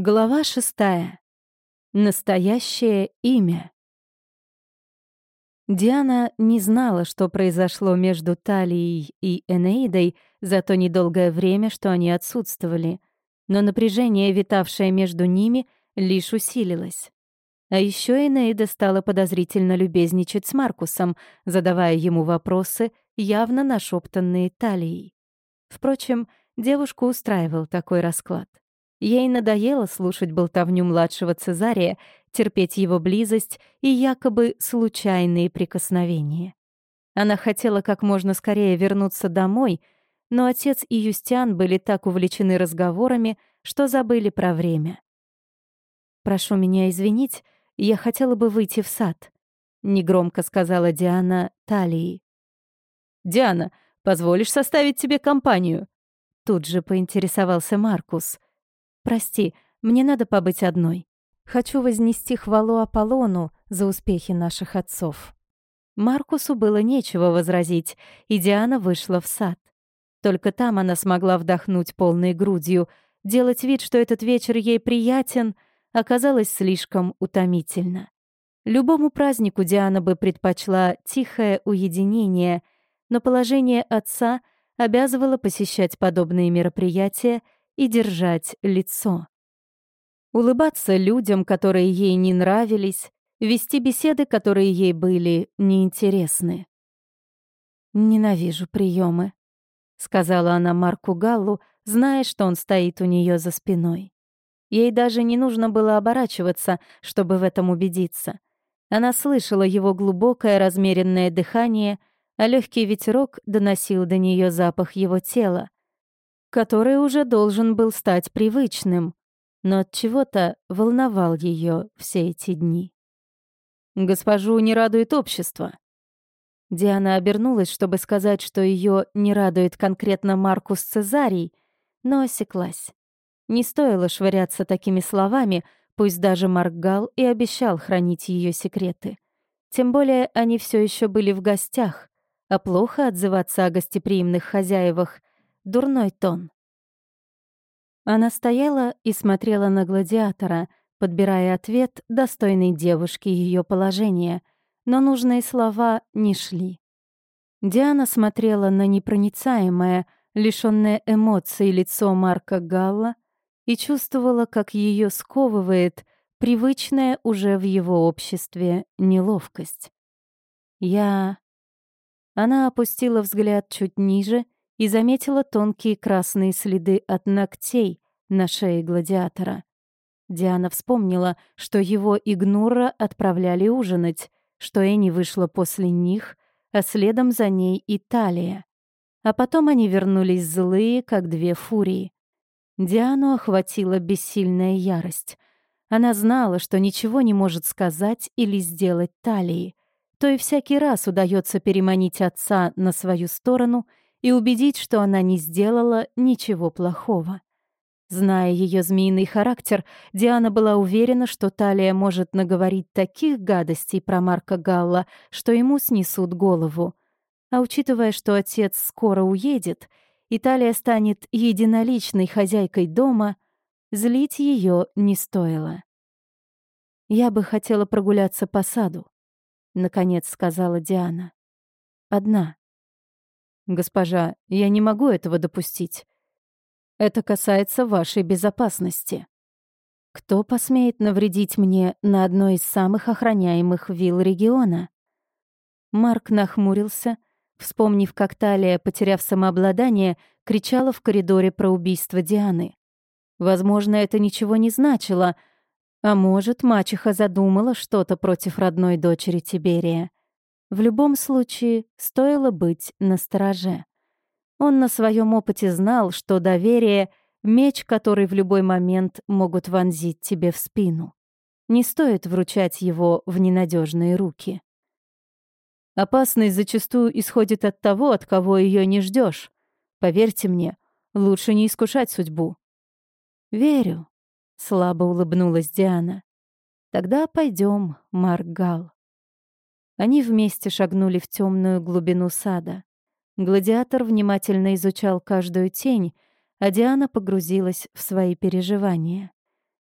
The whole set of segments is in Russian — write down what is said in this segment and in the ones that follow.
Глава шестая. Настоящее имя. Диана не знала, что произошло между Талией и Энеидой за то недолгое время, что они отсутствовали, но напряжение, витавшее между ними, лишь усилилось. А еще Энеида стала подозрительно любезничать с Маркусом, задавая ему вопросы, явно нашептанные Талией. Впрочем, девушку устраивал такой расклад. Ей надоело слушать болтовню младшего Цезария, терпеть его близость и якобы случайные прикосновения. Она хотела как можно скорее вернуться домой, но отец и Юстиан были так увлечены разговорами, что забыли про время. «Прошу меня извинить, я хотела бы выйти в сад», — негромко сказала Диана Талии. «Диана, позволишь составить тебе компанию?» Тут же поинтересовался Маркус — «Прости, мне надо побыть одной. Хочу вознести хвалу Аполлону за успехи наших отцов». Маркусу было нечего возразить, и Диана вышла в сад. Только там она смогла вдохнуть полной грудью. Делать вид, что этот вечер ей приятен, оказалось слишком утомительно. Любому празднику Диана бы предпочла тихое уединение, но положение отца обязывало посещать подобные мероприятия — и держать лицо. Улыбаться людям, которые ей не нравились, вести беседы, которые ей были неинтересны. «Ненавижу приемы, сказала она Марку Галлу, зная, что он стоит у нее за спиной. Ей даже не нужно было оборачиваться, чтобы в этом убедиться. Она слышала его глубокое размеренное дыхание, а легкий ветерок доносил до нее запах его тела, который уже должен был стать привычным, но от чего-то волновал ее все эти дни. Госпожу не радует общество. Диана обернулась, чтобы сказать, что ее не радует конкретно Маркус Цезарий, но осеклась. Не стоило швыряться такими словами, пусть даже Маркгал и обещал хранить ее секреты. Тем более они все еще были в гостях, а плохо отзываться о гостеприимных хозяевах дурной тон. Она стояла и смотрела на гладиатора, подбирая ответ, достойный девушки ее положения, но нужные слова не шли. Диана смотрела на непроницаемое, лишённое эмоций лицо Марка Галла и чувствовала, как ее сковывает привычная уже в его обществе неловкость. «Я...» Она опустила взгляд чуть ниже — и заметила тонкие красные следы от ногтей на шее гладиатора. Диана вспомнила, что его игнура отправляли ужинать, что Энни вышла после них, а следом за ней Италия. А потом они вернулись злые, как две фурии. Диану охватила бессильная ярость. Она знала, что ничего не может сказать или сделать Талии. То и всякий раз удается переманить отца на свою сторону — и убедить, что она не сделала ничего плохого. Зная ее змеиный характер, Диана была уверена, что Талия может наговорить таких гадостей про Марка Галла, что ему снесут голову. А учитывая, что отец скоро уедет, и Талия станет единоличной хозяйкой дома, злить ее не стоило. «Я бы хотела прогуляться по саду», — наконец сказала Диана. «Одна». «Госпожа, я не могу этого допустить. Это касается вашей безопасности. Кто посмеет навредить мне на одной из самых охраняемых вилл региона?» Марк нахмурился, вспомнив, как Талия, потеряв самообладание, кричала в коридоре про убийство Дианы. Возможно, это ничего не значило, а может, мачеха задумала что-то против родной дочери Тиберия. В любом случае, стоило быть настороже. Он на своем опыте знал, что доверие — меч, который в любой момент могут вонзить тебе в спину. Не стоит вручать его в ненадежные руки. Опасность зачастую исходит от того, от кого ее не ждешь. Поверьте мне, лучше не искушать судьбу. Верю, слабо улыбнулась Диана. Тогда пойдем, Марк Гал. Они вместе шагнули в темную глубину сада. Гладиатор внимательно изучал каждую тень, а Диана погрузилась в свои переживания.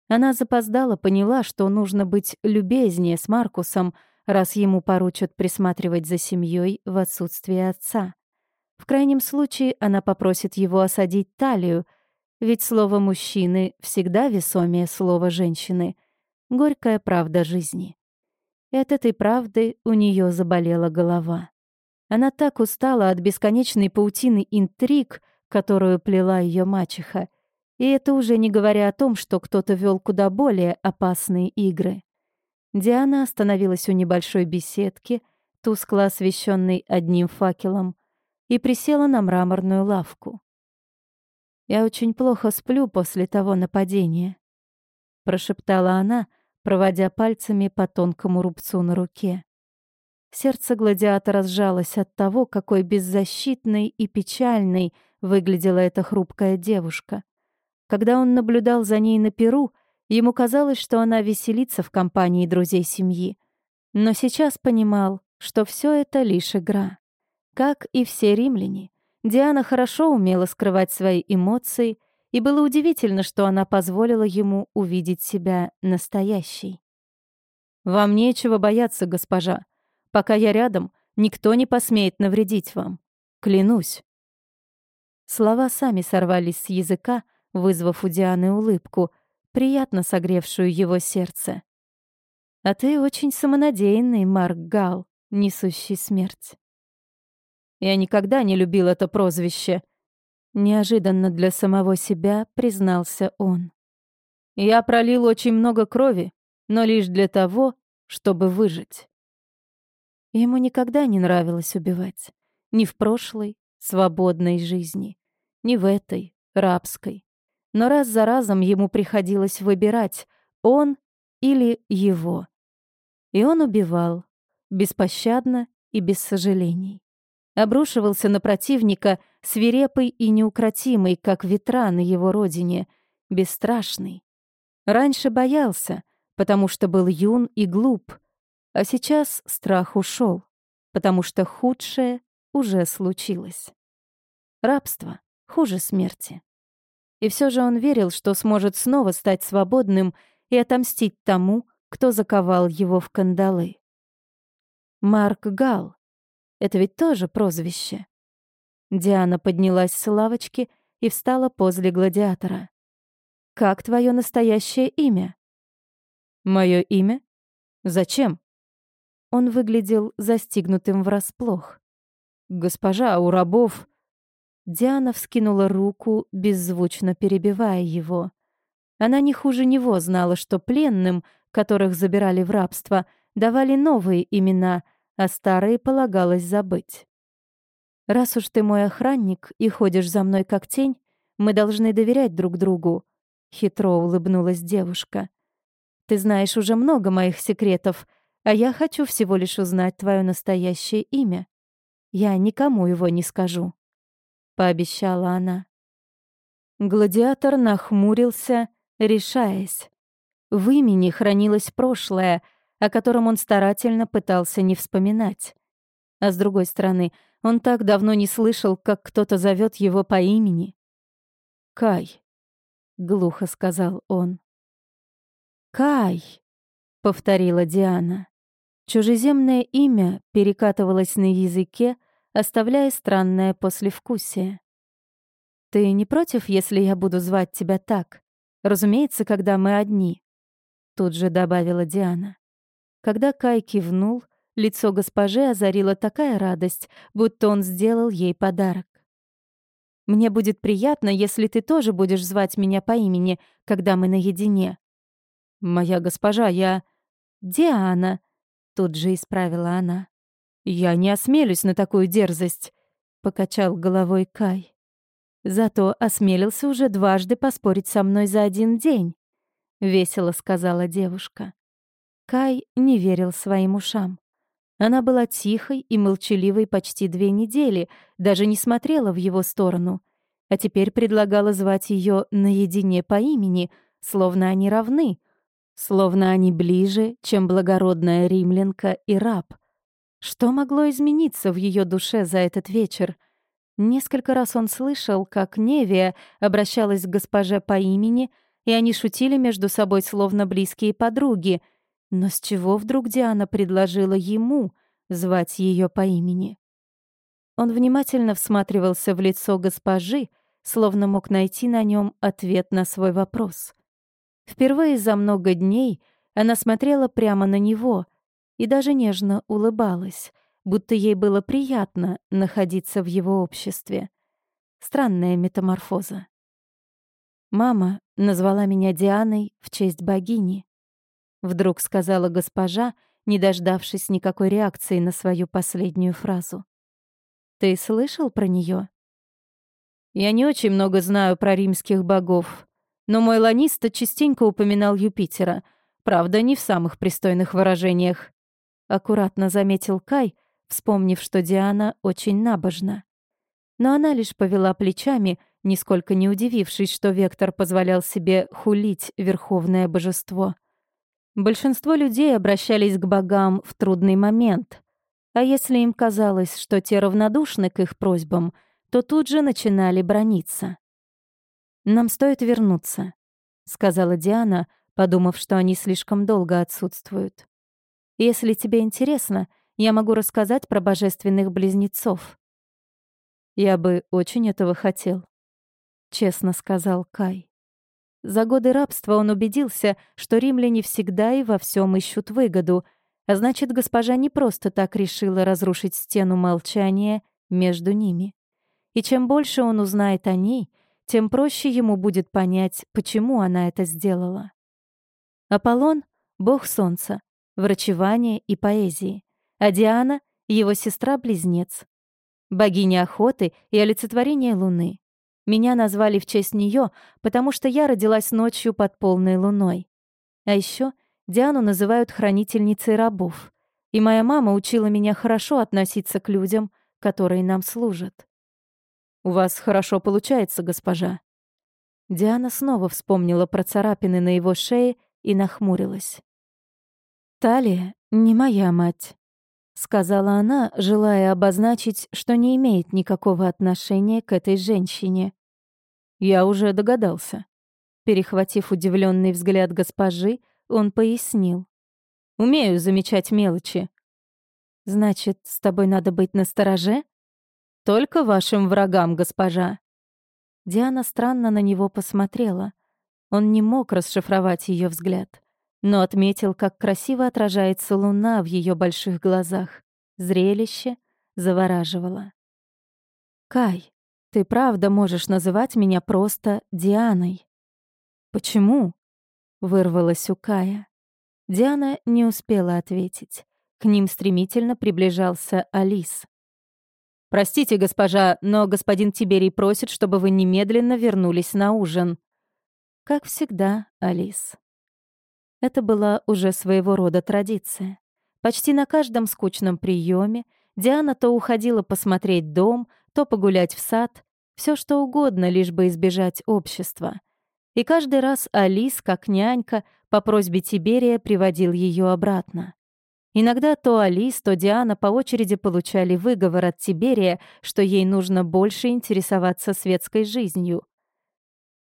Она запоздала поняла, что нужно быть любезнее с Маркусом, раз ему поручат присматривать за семьей в отсутствие отца. В крайнем случае она попросит его осадить талию, ведь слово мужчины всегда весомее слова женщины. Горькая правда жизни. От этой правды у нее заболела голова. Она так устала от бесконечной паутины интриг, которую плела ее мачеха, и это уже не говоря о том, что кто-то вел куда более опасные игры. Диана остановилась у небольшой беседки, тускло освещенной одним факелом, и присела на мраморную лавку. «Я очень плохо сплю после того нападения», — прошептала она, проводя пальцами по тонкому рубцу на руке. Сердце гладиатора сжалось от того, какой беззащитной и печальной выглядела эта хрупкая девушка. Когда он наблюдал за ней на перу, ему казалось, что она веселится в компании друзей семьи. Но сейчас понимал, что все это лишь игра. Как и все римляне, Диана хорошо умела скрывать свои эмоции, и было удивительно, что она позволила ему увидеть себя настоящей. «Вам нечего бояться, госпожа. Пока я рядом, никто не посмеет навредить вам. Клянусь». Слова сами сорвались с языка, вызвав у Дианы улыбку, приятно согревшую его сердце. «А ты очень самонадеянный, Марк Гал, несущий смерть». «Я никогда не любил это прозвище», — неожиданно для самого себя признался он. «Я пролил очень много крови, но лишь для того, чтобы выжить». Ему никогда не нравилось убивать. Ни в прошлой, свободной жизни, ни в этой, рабской. Но раз за разом ему приходилось выбирать, он или его. И он убивал, беспощадно и без сожалений. Обрушивался на противника, свирепый и неукротимый, как ветра на его родине, бесстрашный. Раньше боялся, потому что был юн и глуп, а сейчас страх ушел, потому что худшее уже случилось. Рабство хуже смерти. И все же он верил, что сможет снова стать свободным и отомстить тому, кто заковал его в кандалы. Марк Гал. Это ведь тоже прозвище. Диана поднялась с лавочки и встала возле гладиатора. «Как твое настоящее имя?» «Мое имя? Зачем?» Он выглядел застигнутым врасплох. «Госпожа, у рабов...» Диана вскинула руку, беззвучно перебивая его. Она не хуже него знала, что пленным, которых забирали в рабство, давали новые имена, а старые полагалось забыть. «Раз уж ты мой охранник и ходишь за мной как тень, мы должны доверять друг другу», — хитро улыбнулась девушка. «Ты знаешь уже много моих секретов, а я хочу всего лишь узнать твое настоящее имя. Я никому его не скажу» пообещала она. Гладиатор нахмурился, решаясь. В имени хранилось прошлое, о котором он старательно пытался не вспоминать. А с другой стороны, он так давно не слышал, как кто-то зовет его по имени. «Кай», — глухо сказал он. «Кай», — повторила Диана. Чужеземное имя перекатывалось на языке, оставляя странное послевкусие. «Ты не против, если я буду звать тебя так? Разумеется, когда мы одни», — тут же добавила Диана. Когда Кай кивнул, лицо госпожи озарила такая радость, будто он сделал ей подарок. «Мне будет приятно, если ты тоже будешь звать меня по имени, когда мы наедине». «Моя госпожа, я...» «Диана», — тут же исправила она. «Я не осмелюсь на такую дерзость», — покачал головой Кай. «Зато осмелился уже дважды поспорить со мной за один день», — весело сказала девушка. Кай не верил своим ушам. Она была тихой и молчаливой почти две недели, даже не смотрела в его сторону, а теперь предлагала звать ее наедине по имени, словно они равны, словно они ближе, чем благородная римлянка и раб — что могло измениться в ее душе за этот вечер? Несколько раз он слышал, как Невия обращалась к госпоже по имени, и они шутили между собой словно близкие подруги. Но с чего вдруг Диана предложила ему звать ее по имени? Он внимательно всматривался в лицо госпожи, словно мог найти на нем ответ на свой вопрос. Впервые за много дней она смотрела прямо на него и даже нежно улыбалась, будто ей было приятно находиться в его обществе. Странная метаморфоза. «Мама назвала меня Дианой в честь богини», — вдруг сказала госпожа, не дождавшись никакой реакции на свою последнюю фразу. «Ты слышал про нее? «Я не очень много знаю про римских богов, но мой ланиста частенько упоминал Юпитера — Правда, не в самых пристойных выражениях. Аккуратно заметил Кай, вспомнив, что Диана очень набожна. Но она лишь повела плечами, нисколько не удивившись, что Вектор позволял себе хулить верховное божество. Большинство людей обращались к богам в трудный момент. А если им казалось, что те равнодушны к их просьбам, то тут же начинали брониться. «Нам стоит вернуться», — сказала Диана, подумав, что они слишком долго отсутствуют. Если тебе интересно, я могу рассказать про божественных близнецов. Я бы очень этого хотел, честно сказал Кай. За годы рабства он убедился, что римляне всегда и во всем ищут выгоду, а значит, госпожа не просто так решила разрушить стену молчания между ними. И чем больше он узнает о ней, тем проще ему будет понять, почему она это сделала. Аполлон — бог солнца, врачевания и поэзии, а Диана — его сестра-близнец. Богиня охоты и олицетворение луны. Меня назвали в честь нее, потому что я родилась ночью под полной луной. А еще Диану называют хранительницей рабов. И моя мама учила меня хорошо относиться к людям, которые нам служат. «У вас хорошо получается, госпожа». Диана снова вспомнила про царапины на его шее и нахмурилась. «Талия не моя мать», — сказала она, желая обозначить, что не имеет никакого отношения к этой женщине. «Я уже догадался». Перехватив удивленный взгляд госпожи, он пояснил. «Умею замечать мелочи». «Значит, с тобой надо быть настороже?» «Только вашим врагам, госпожа». Диана странно на него посмотрела. Он не мог расшифровать ее взгляд, но отметил, как красиво отражается луна в ее больших глазах. Зрелище завораживало. «Кай, ты правда можешь называть меня просто Дианой?» «Почему?» — вырвалось у Кая. Диана не успела ответить. К ним стремительно приближался Алис. «Простите, госпожа, но господин Тиберий просит, чтобы вы немедленно вернулись на ужин», как всегда, Алис. Это была уже своего рода традиция. Почти на каждом скучном приеме Диана то уходила посмотреть дом, то погулять в сад, все что угодно, лишь бы избежать общества. И каждый раз Алис, как нянька, по просьбе Тиберия приводил ее обратно. Иногда то Алис, то Диана по очереди получали выговор от Тиберия, что ей нужно больше интересоваться светской жизнью.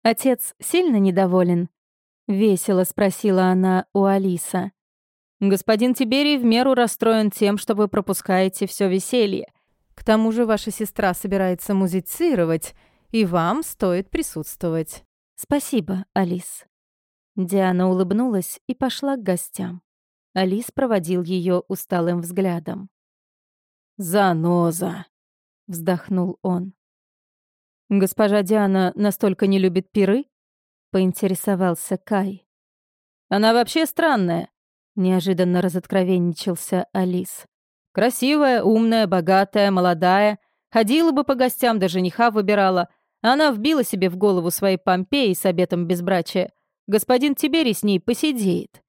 «Отец сильно недоволен?» — весело спросила она у Алиса. «Господин Тиберий в меру расстроен тем, что вы пропускаете все веселье. К тому же ваша сестра собирается музицировать, и вам стоит присутствовать». «Спасибо, Алис». Диана улыбнулась и пошла к гостям. Алис проводил ее усталым взглядом. «Заноза!» — вздохнул он. «Госпожа Диана настолько не любит пиры?» — поинтересовался Кай. «Она вообще странная», — неожиданно разоткровенничался Алис. «Красивая, умная, богатая, молодая. Ходила бы по гостям, да жениха выбирала. Она вбила себе в голову своей Помпеи с обетом безбрачия. Господин Тиберий с ней посидеет».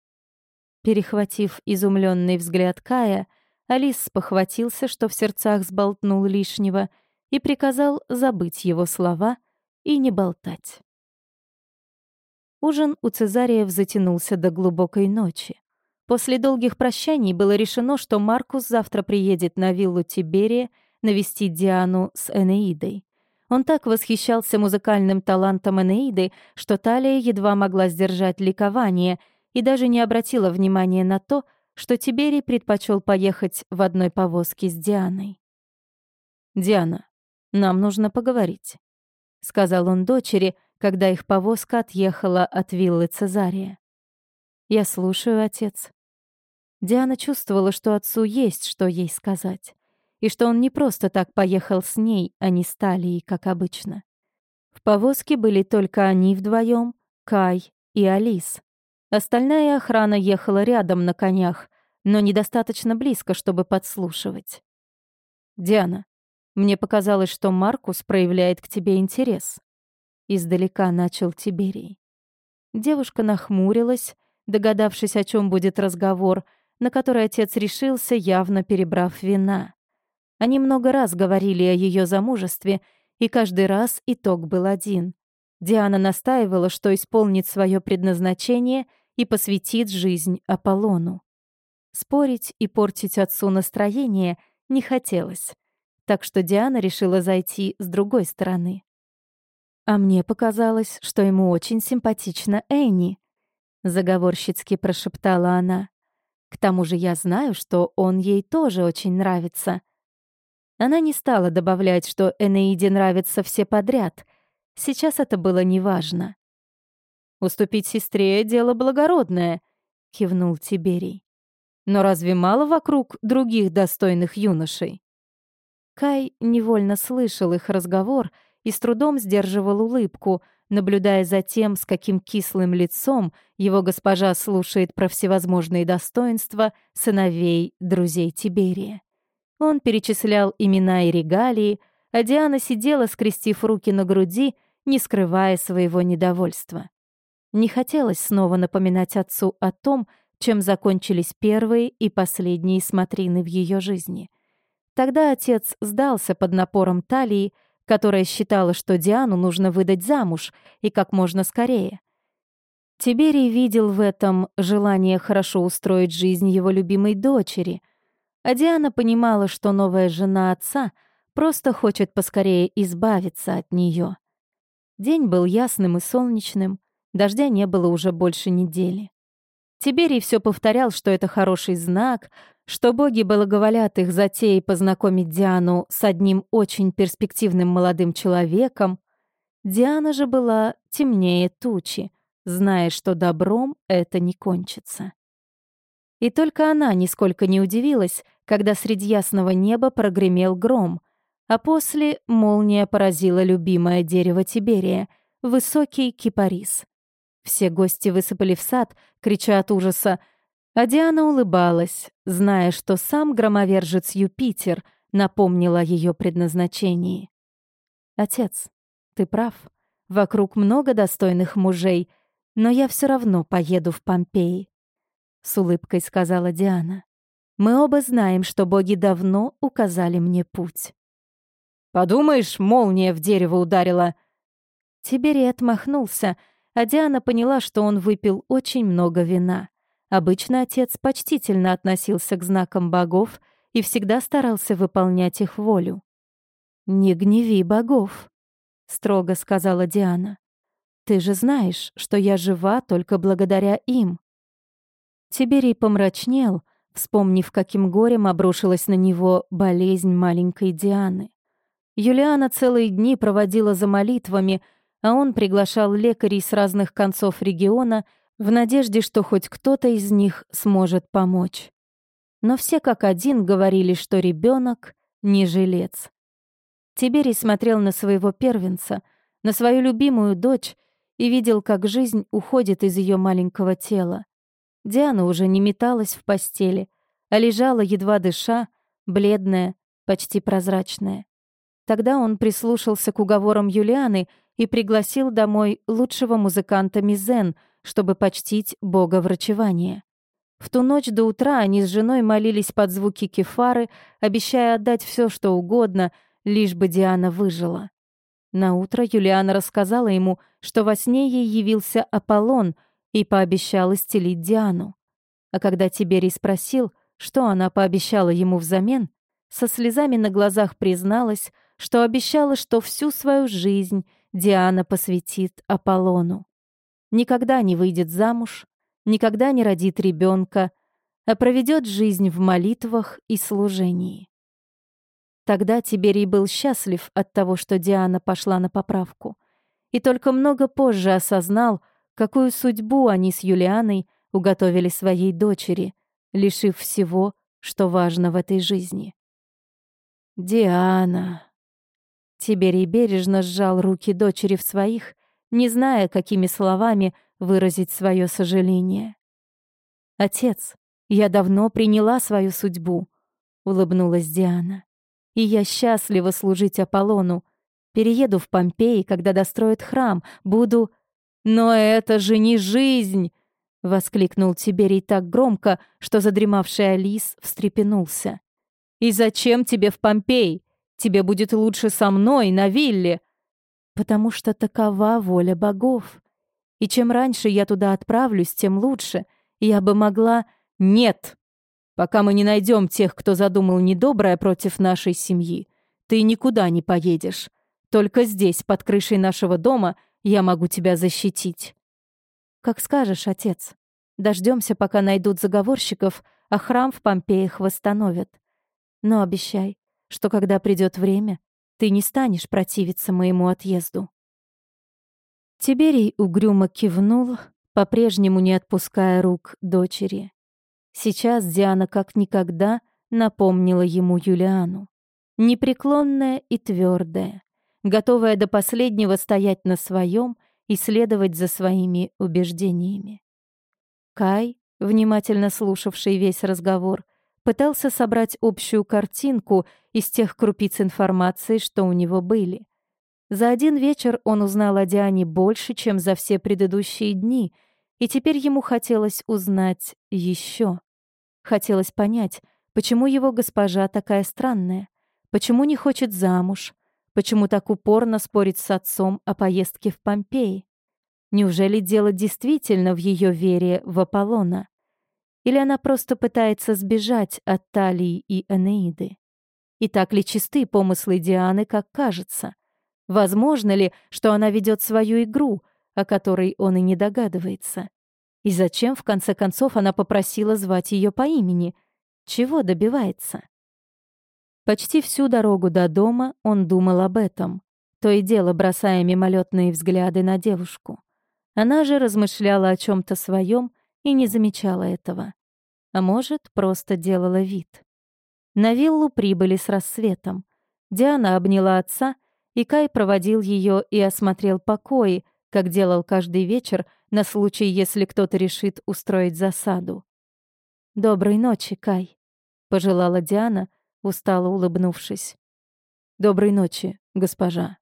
Перехватив изумленный взгляд Кая, Алис похватился, что в сердцах сболтнул лишнего — и приказал забыть его слова и не болтать. Ужин у Цезариев затянулся до глубокой ночи. После долгих прощаний было решено, что Маркус завтра приедет на виллу Тиберия навестить Диану с Энеидой. Он так восхищался музыкальным талантом Энеиды, что Талия едва могла сдержать ликование и даже не обратила внимания на то, что Тиберий предпочел поехать в одной повозке с Дианой. «Диана, нам нужно поговорить», — сказал он дочери, когда их повозка отъехала от виллы Цезария. «Я слушаю, отец». Диана чувствовала, что отцу есть, что ей сказать, и что он не просто так поехал с ней, а не с Талией, как обычно. В повозке были только они вдвоем, Кай и Алис. Остальная охрана ехала рядом на конях, но недостаточно близко, чтобы подслушивать. «Диана, мне показалось, что Маркус проявляет к тебе интерес». Издалека начал Тиберий. Девушка нахмурилась, догадавшись, о чем будет разговор, на который отец решился, явно перебрав вина. Они много раз говорили о ее замужестве, и каждый раз итог был один. Диана настаивала, что исполнит свое предназначение и посвятит жизнь Аполлону. Спорить и портить отцу настроение не хотелось, так что Диана решила зайти с другой стороны. «А мне показалось, что ему очень симпатична Энни», — заговорщицки прошептала она. «К тому же я знаю, что он ей тоже очень нравится». Она не стала добавлять, что Энеиде нравятся все подряд. Сейчас это было неважно. «Уступить сестре — дело благородное», — кивнул Тиберий. «Но разве мало вокруг других достойных юношей?» Кай невольно слышал их разговор и с трудом сдерживал улыбку, наблюдая за тем, с каким кислым лицом его госпожа слушает про всевозможные достоинства сыновей друзей Тиберия. Он перечислял имена и регалии, а Диана сидела, скрестив руки на груди, не скрывая своего недовольства. Не хотелось снова напоминать отцу о том, чем закончились первые и последние смотрины в ее жизни. Тогда отец сдался под напором талии, которая считала, что Диану нужно выдать замуж и как можно скорее. Тиберий видел в этом желание хорошо устроить жизнь его любимой дочери, а Диана понимала, что новая жена отца просто хочет поскорее избавиться от нее. День был ясным и солнечным, Дождя не было уже больше недели. Тиберий все повторял, что это хороший знак, что боги благоволят их затеей познакомить Диану с одним очень перспективным молодым человеком. Диана же была темнее тучи, зная, что добром это не кончится. И только она нисколько не удивилась, когда среди ясного неба прогремел гром, а после молния поразила любимое дерево Тиберия — высокий кипарис. Все гости высыпали в сад, крича от ужаса, а Диана улыбалась, зная, что сам громовержец Юпитер напомнил о ее предназначении. «Отец, ты прав. Вокруг много достойных мужей, но я все равно поеду в Помпеи», — с улыбкой сказала Диана. «Мы оба знаем, что боги давно указали мне путь». «Подумаешь, молния в дерево ударила!» Тиберий отмахнулся, — а Диана поняла, что он выпил очень много вина. Обычно отец почтительно относился к знакам богов и всегда старался выполнять их волю. «Не гневи богов», — строго сказала Диана. «Ты же знаешь, что я жива только благодаря им». Тиберий помрачнел, вспомнив, каким горем обрушилась на него болезнь маленькой Дианы. Юлиана целые дни проводила за молитвами — а он приглашал лекарей с разных концов региона в надежде, что хоть кто-то из них сможет помочь. Но все как один говорили, что ребенок не жилец. Тиберий смотрел на своего первенца, на свою любимую дочь и видел, как жизнь уходит из ее маленького тела. Диана уже не металась в постели, а лежала, едва дыша, бледная, почти прозрачная. Тогда он прислушался к уговорам Юлианы и пригласил домой лучшего музыканта Мизен, чтобы почтить бога врачевания. В ту ночь до утра они с женой молились под звуки кефары, обещая отдать все, что угодно, лишь бы Диана выжила. На утро Юлиана рассказала ему, что во сне ей явился Аполлон и пообещал исцелить Диану. А когда Тиберий спросил, что она пообещала ему взамен, со слезами на глазах призналась, что обещала, что всю свою жизнь Диана посвятит Аполлону. Никогда не выйдет замуж, никогда не родит ребенка, а проведет жизнь в молитвах и служении. Тогда Тиберий был счастлив от того, что Диана пошла на поправку, и только много позже осознал, какую судьбу они с Юлианой уготовили своей дочери, лишив всего, что важно в этой жизни. «Диана...» Тиберий бережно сжал руки дочери в своих, не зная, какими словами выразить свое сожаление. «Отец, я давно приняла свою судьбу», — улыбнулась Диана. «И я счастлива служить Аполлону. Перееду в Помпеи, когда достроят храм, буду...» «Но это же не жизнь!» — воскликнул Тиберий так громко, что задремавший Алис встрепенулся. «И зачем тебе в Помпей? Тебе будет лучше со мной, на вилле!» «Потому что такова воля богов. И чем раньше я туда отправлюсь, тем лучше. Я бы могла...» «Нет! Пока мы не найдем тех, кто задумал недоброе против нашей семьи, ты никуда не поедешь. Только здесь, под крышей нашего дома, я могу тебя защитить». «Как скажешь, отец. Дождемся, пока найдут заговорщиков, а храм в Помпеях восстановят. Но обещай, что когда придет время, ты не станешь противиться моему отъезду». Тиберий угрюмо кивнул, по-прежнему не отпуская рук дочери. Сейчас Диана как никогда напомнила ему Юлиану. Непреклонная и твердая, готовая до последнего стоять на своем и следовать за своими убеждениями. Кай, внимательно слушавший весь разговор, пытался собрать общую картинку из тех крупиц информации, что у него были. За один вечер он узнал о Диане больше, чем за все предыдущие дни, и теперь ему хотелось узнать еще. Хотелось понять, почему его госпожа такая странная, почему не хочет замуж, почему так упорно спорит с отцом о поездке в Помпеи. Неужели дело действительно в ее вере в Аполлона? Или она просто пытается сбежать от Талии и Энеиды? И так ли чисты помыслы Дианы, как кажется? Возможно ли, что она ведет свою игру, о которой он и не догадывается? И зачем, в конце концов, она попросила звать ее по имени? Чего добивается? Почти всю дорогу до дома он думал об этом, то и дело бросая мимолетные взгляды на девушку. Она же размышляла о чем то своем и не замечала этого. А может, просто делала вид. На виллу прибыли с рассветом. Диана обняла отца, и Кай проводил ее и осмотрел покои, как делал каждый вечер на случай, если кто-то решит устроить засаду. «Доброй ночи, Кай», — пожелала Диана, устало улыбнувшись. «Доброй ночи, госпожа».